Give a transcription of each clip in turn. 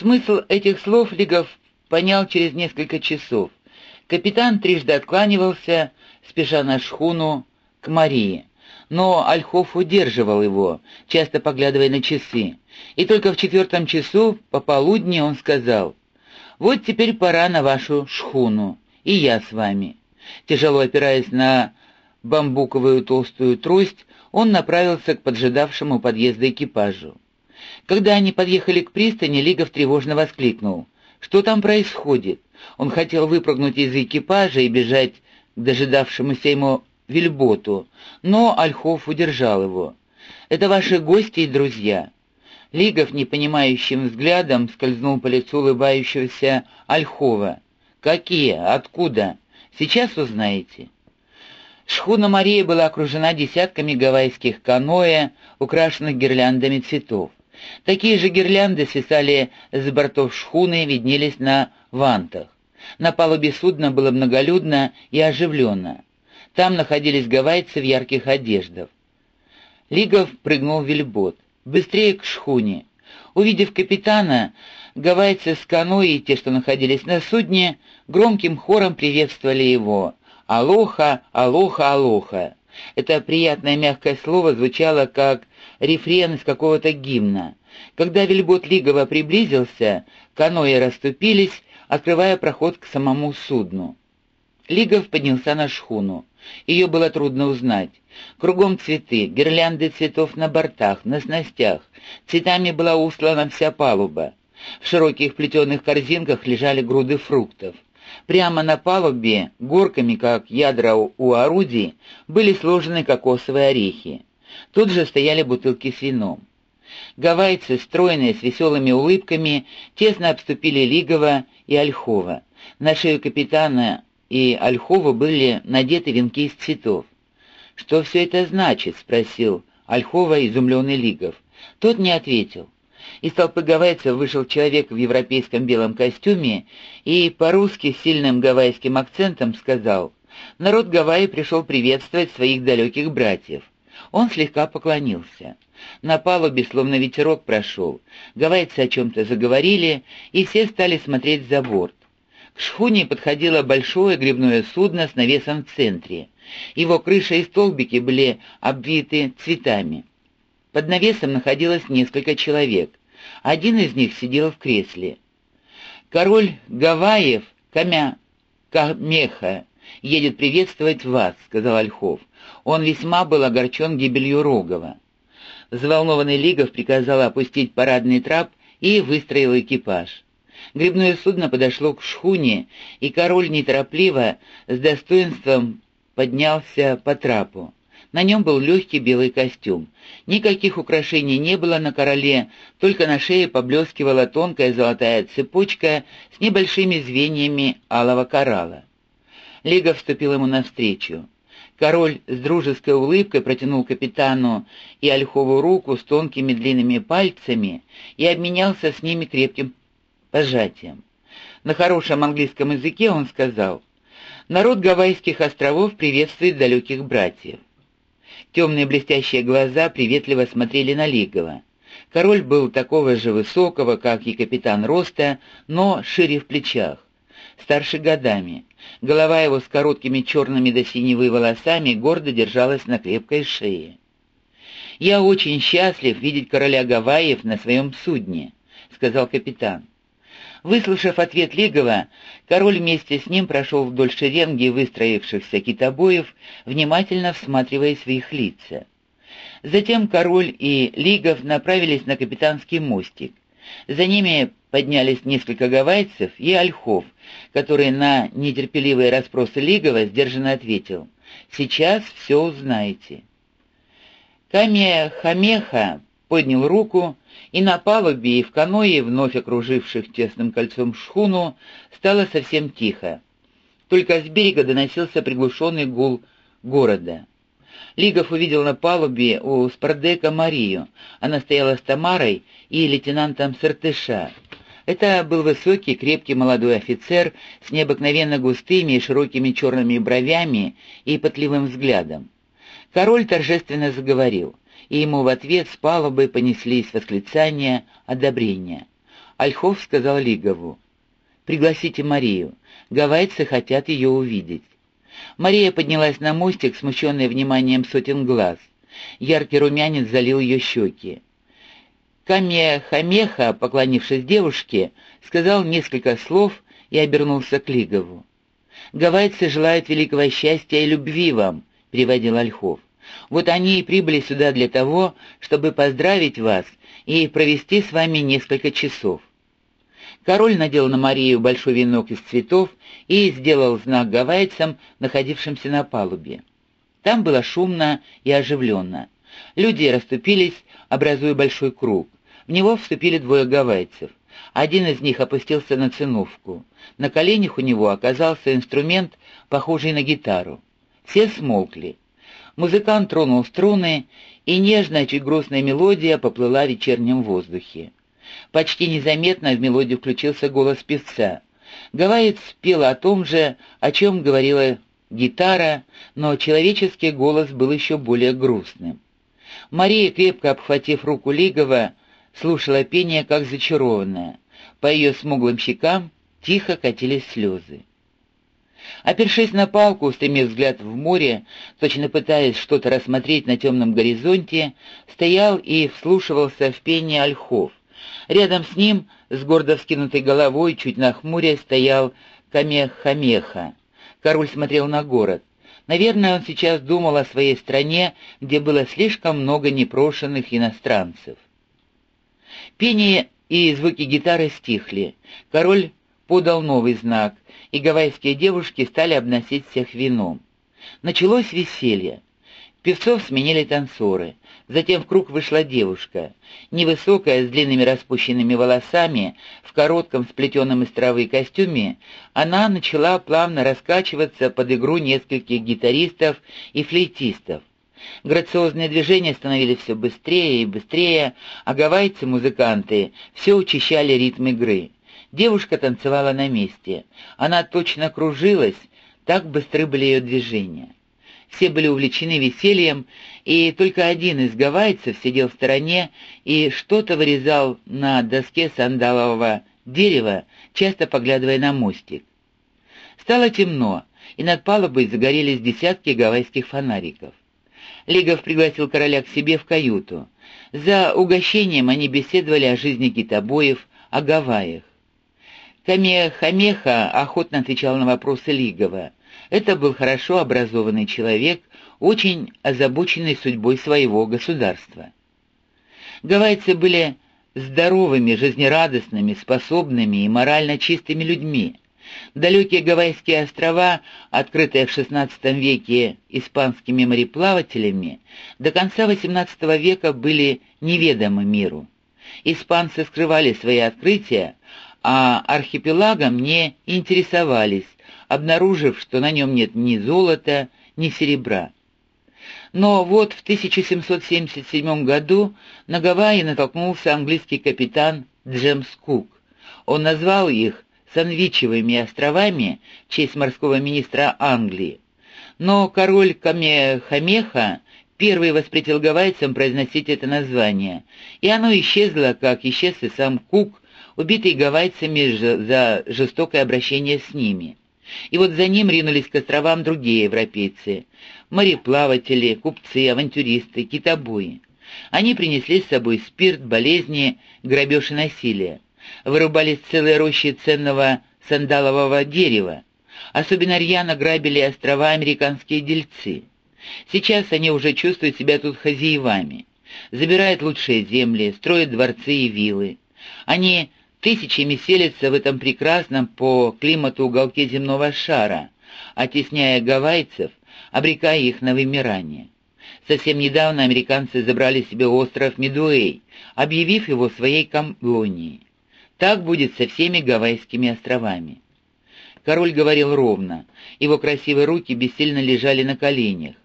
Смысл этих слов Лигов понял через несколько часов. Капитан трижды откланивался, спеша на шхуну к Марии. Но Ольхов удерживал его, часто поглядывая на часы. И только в четвертом часу, пополудни, он сказал, «Вот теперь пора на вашу шхуну, и я с вами». Тяжело опираясь на бамбуковую толстую трость, он направился к поджидавшему подъезда экипажу. Когда они подъехали к пристани, Лигов тревожно воскликнул. «Что там происходит?» Он хотел выпрыгнуть из экипажа и бежать к дожидавшемуся ему вельботу, но Ольхов удержал его. «Это ваши гости и друзья». Лигов непонимающим взглядом скользнул по лицу улыбающегося Ольхова. «Какие? Откуда? Сейчас узнаете». Шхуна Мария была окружена десятками гавайских каноэ, украшенных гирляндами цветов. Такие же гирлянды свисали с бортов шхуны и виднелись на вантах. На палубе судна было многолюдно и оживленно. Там находились гавайцы в ярких одеждах. Лигов прыгнул в вельбот. «Быстрее к шхуне!» Увидев капитана, гавайцы с каноэ и те, что находились на судне, громким хором приветствовали его. «Алоха, алоха, алоха!» Это приятное мягкое слово звучало как рефрен из какого-то гимна. Когда вельбот Лигова приблизился, каноэ расступились, открывая проход к самому судну. Лигов поднялся на шхуну. Ее было трудно узнать. Кругом цветы, гирлянды цветов на бортах, на снастях. Цветами была услана вся палуба. В широких плетеных корзинках лежали груды фруктов. Прямо на палубе, горками, как ядра у орудий, были сложены кокосовые орехи. Тут же стояли бутылки с вином. Гавайцы, стройные, с веселыми улыбками, тесно обступили Лигова и Ольхова. На шею капитана и Ольхова были надеты венки из цветов. «Что все это значит?» — спросил Ольхова изумленный Лигов. Тот не ответил. Из толпы гавайцев вышел человек в европейском белом костюме и по-русски с сильным гавайским акцентом сказал «Народ Гавайи пришел приветствовать своих далеких братьев». Он слегка поклонился. На палубе словно ветерок прошел. Гавайцы о чем-то заговорили, и все стали смотреть за борт. К шхуне подходило большое грибное судно с навесом в центре. Его крыша и столбики были обвиты цветами. Под навесом находилось несколько человек. Один из них сидел в кресле. «Король Гавайев, Камя... Камеха, едет приветствовать вас», — сказал Ольхов. Он весьма был огорчен гибелью Рогова. Взволнованный Лигов приказал опустить парадный трап и выстроил экипаж. Грибное судно подошло к шхуне, и король неторопливо, с достоинством поднялся по трапу. На нем был легкий белый костюм. Никаких украшений не было на короле, только на шее поблескивала тонкая золотая цепочка с небольшими звеньями алого коралла. Лига вступил ему навстречу. Король с дружеской улыбкой протянул капитану и Ольхову руку с тонкими длинными пальцами и обменялся с ними крепким пожатием. На хорошем английском языке он сказал, «Народ Гавайских островов приветствует далеких братьев». Темные блестящие глаза приветливо смотрели на Лигова. Король был такого же высокого, как и капитан Роста, но шире в плечах, старше годами. Голова его с короткими черными до синевы волосами гордо держалась на крепкой шее. «Я очень счастлив видеть короля Гавайев на своем судне», — сказал капитан. Выслушав ответ Лигова, король вместе с ним прошел вдоль шеренги выстроившихся китобоев, внимательно всматриваясь в их лица. Затем король и Лигов направились на капитанский мостик. За ними поднялись несколько гавайцев и ольхов, который на нетерпеливые расспросы Лигова сдержанно ответил «Сейчас все узнаете». Камия Хамеха поднял руку, и на палубе и в каное, вновь окруживших тесным кольцом шхуну, стало совсем тихо. Только с берега доносился приглушенный гул города. Лигов увидел на палубе у Спардека Марию. Она стояла с Тамарой и лейтенантом Сартыша. Это был высокий, крепкий молодой офицер с необыкновенно густыми и широкими черными бровями и пытливым взглядом. Король торжественно заговорил и ему в ответ с палубы понеслись восклицания одобрения. Ольхов сказал Лигову. «Пригласите Марию. Гавайцы хотят ее увидеть». Мария поднялась на мостик, смущенная вниманием сотен глаз. Яркий румянец залил ее щеки. Камеха-меха, поклонившись девушке, сказал несколько слов и обернулся к Лигову. «Гавайцы желают великого счастья и любви вам», — переводил Ольхов. «Вот они и прибыли сюда для того, чтобы поздравить вас и провести с вами несколько часов». Король надел на Марию большой венок из цветов и сделал знак гавайцам, находившимся на палубе. Там было шумно и оживленно. Люди расступились, образуя большой круг. В него вступили двое гавайцев. Один из них опустился на циновку. На коленях у него оказался инструмент, похожий на гитару. Все смолкли. Музыкант тронул струны, и нежная, чуть грустная мелодия поплыла в вечернем воздухе. Почти незаметно в мелодию включился голос певца. Гавайец пел о том же, о чем говорила гитара, но человеческий голос был еще более грустным. Мария, крепко обхватив руку Лигова, слушала пение, как зачарованная. По ее смуглым щекам тихо катились слезы. Опершись на палку, устремив взгляд в море, точно пытаясь что-то рассмотреть на темном горизонте, стоял и вслушивался в пение ольхов. Рядом с ним, с гордо вскинутой головой, чуть нахмуря, стоял Камех-Хамеха. Король смотрел на город. Наверное, он сейчас думал о своей стране, где было слишком много непрошенных иностранцев. Пение и звуки гитары стихли. Король подал новый знак, и гавайские девушки стали обносить всех вином. Началось веселье. Певцов сменили танцоры. Затем в круг вышла девушка. Невысокая, с длинными распущенными волосами, в коротком сплетенном из травы костюме, она начала плавно раскачиваться под игру нескольких гитаристов и флейтистов. Грациозные движения становились все быстрее и быстрее, а гавайцы-музыканты все учащали ритм игры. Девушка танцевала на месте. Она точно кружилась, так быстры были ее движения все были увлечены весельем, и только один из гавайцев сидел в стороне и что-то вырезал на доске сандалового дерева, часто поглядывая на мостик. Стало темно, и над палубой загорелись десятки гавайских фонариков. Лигов пригласил короля к себе в каюту. За угощением они беседовали о жизни китобоев, о Гавайях. Камеха-Хамеха охотно отвечал на вопросы Лигова. Это был хорошо образованный человек, очень озабоченный судьбой своего государства. Гавайцы были здоровыми, жизнерадостными, способными и морально чистыми людьми. Далекие Гавайские острова, открытые в XVI веке испанскими мореплавателями, до конца XVIII века были неведомы миру. Испанцы скрывали свои открытия, а архипелагом не интересовались, обнаружив, что на нем нет ни золота, ни серебра. Но вот в 1777 году на Гавайи натолкнулся английский капитан Джемс Кук. Он назвал их Санвичевыми островами в честь морского министра Англии. Но король Камехамеха первый воспретил гавайцам произносить это название, и оно исчезло, как исчез и сам Кук, убитый гавайцами за жестокое обращение с ними. И вот за ним ринулись к островам другие европейцы — мореплаватели, купцы, авантюристы, китобои. Они принесли с собой спирт, болезни, грабеж и насилие. Вырубались целые рощи ценного сандалового дерева. Особенно рьяно грабили острова американские дельцы. Сейчас они уже чувствуют себя тут хозяевами. Забирают лучшие земли, строят дворцы и виллы. Они Тысячами селятся в этом прекрасном по климату уголке земного шара, оттесняя гавайцев, обрекая их на вымирание. Совсем недавно американцы забрали себе остров Медуэй, объявив его своей колонией. Так будет со всеми Гавайскими островами. Король говорил ровно, его красивые руки бессильно лежали на коленях.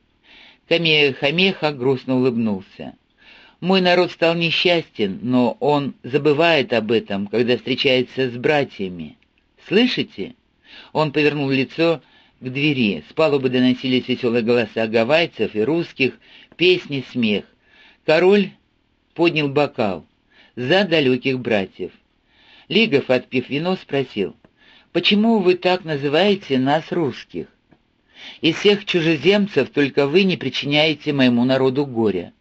Камеха-Хамеха грустно улыбнулся. Мой народ стал несчастен, но он забывает об этом, когда встречается с братьями. Слышите?» Он повернул лицо к двери. С палубы доносились веселые голоса гавайцев и русских, песни, смех. Король поднял бокал за далеких братьев. Лигов, отпив вино, спросил, «Почему вы так называете нас русских? Из всех чужеземцев только вы не причиняете моему народу горя».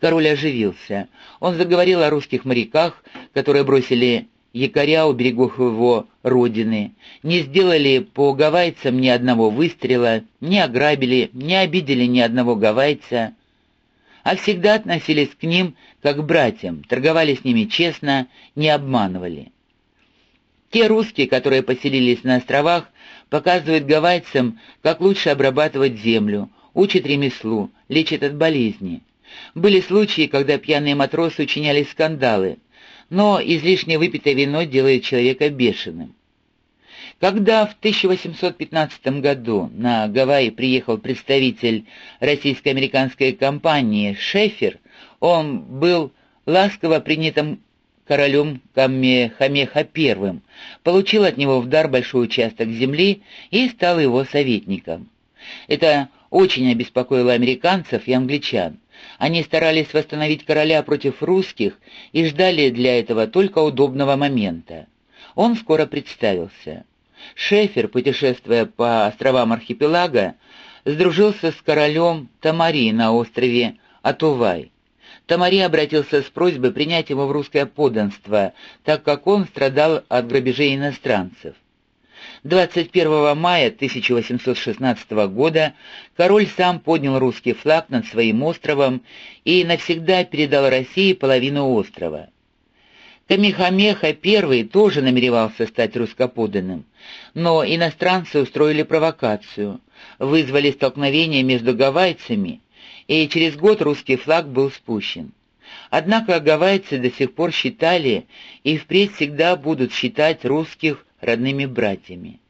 Король оживился. Он заговорил о русских моряках, которые бросили якоря у берегов его родины, не сделали по гавайцам ни одного выстрела, не ограбили, не обидели ни одного гавайца, а всегда относились к ним как к братьям, торговали с ними честно, не обманывали. Те русские, которые поселились на островах, показывают гавайцам, как лучше обрабатывать землю, учат ремеслу, лечат от болезни. Были случаи, когда пьяные матросы учиняли скандалы, но излишне выпитое вино делает человека бешеным. Когда в 1815 году на Гавайи приехал представитель российско-американской компании Шефер, он был ласково принятым королем Камехамеха I, получил от него в дар большой участок земли и стал его советником. Это очень обеспокоило американцев и англичан. Они старались восстановить короля против русских и ждали для этого только удобного момента. Он скоро представился. Шефер, путешествуя по островам архипелага, сдружился с королем Тамари на острове Атувай. Тамари обратился с просьбой принять его в русское подданство, так как он страдал от грабежей иностранцев. 21 мая 1816 года король сам поднял русский флаг над своим островом и навсегда передал России половину острова. Камихамеха I тоже намеревался стать русскоподанным, но иностранцы устроили провокацию, вызвали столкновение между гавайцами, и через год русский флаг был спущен. Однако гавайцы до сих пор считали и впредь всегда будут считать русских родными братьями.